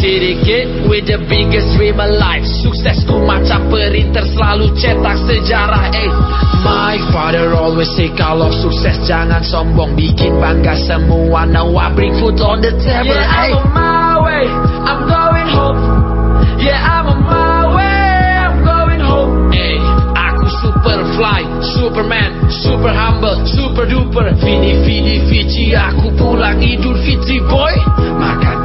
Sedikit with the biggest dream alive Suksesku macam perinter selalu cetak sejarah eh My father always say kalau sukses jangan sombong Bikin bangga semua Now I bring food on the table Yeah, I'm eh. on my way. I'm going home. Yeah, I'm on my way. I'm going home. Eh, aku super fly, superman, super humble, super duper Vini Vidi Vici, aku pulang Idul Fitri boy Makan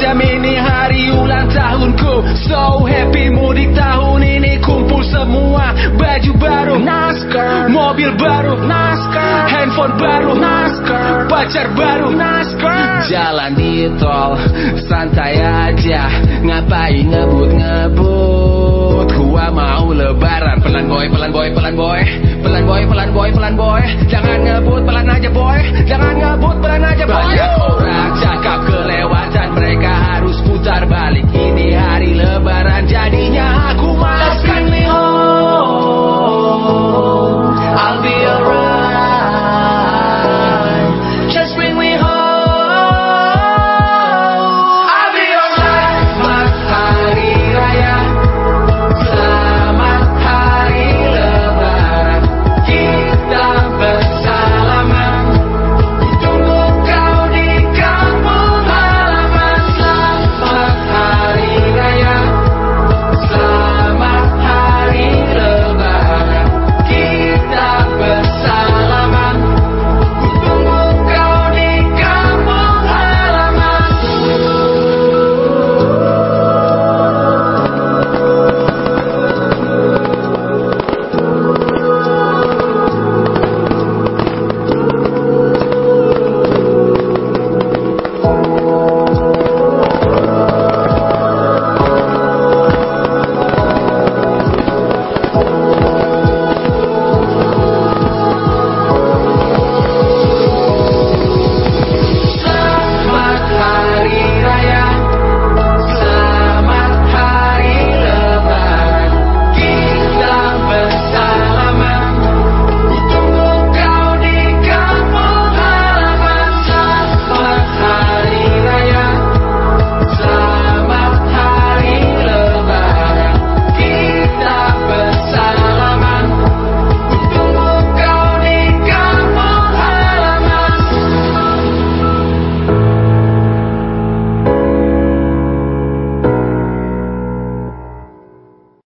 macam ini hari ulang tahunku. So happy mudik tahun ini. Kumpul semua. Baju baru. NASCAR Mobil baru. NASCAR Handphone baru. NASCAR Pacar baru. NASCAR Jalan di tol. Santai aja. Ngapain ngebut-ngebut? Gua mau lebaran. Pelan boy, pelan boy, pelan boy. Pelan boy, pelan Carvalho.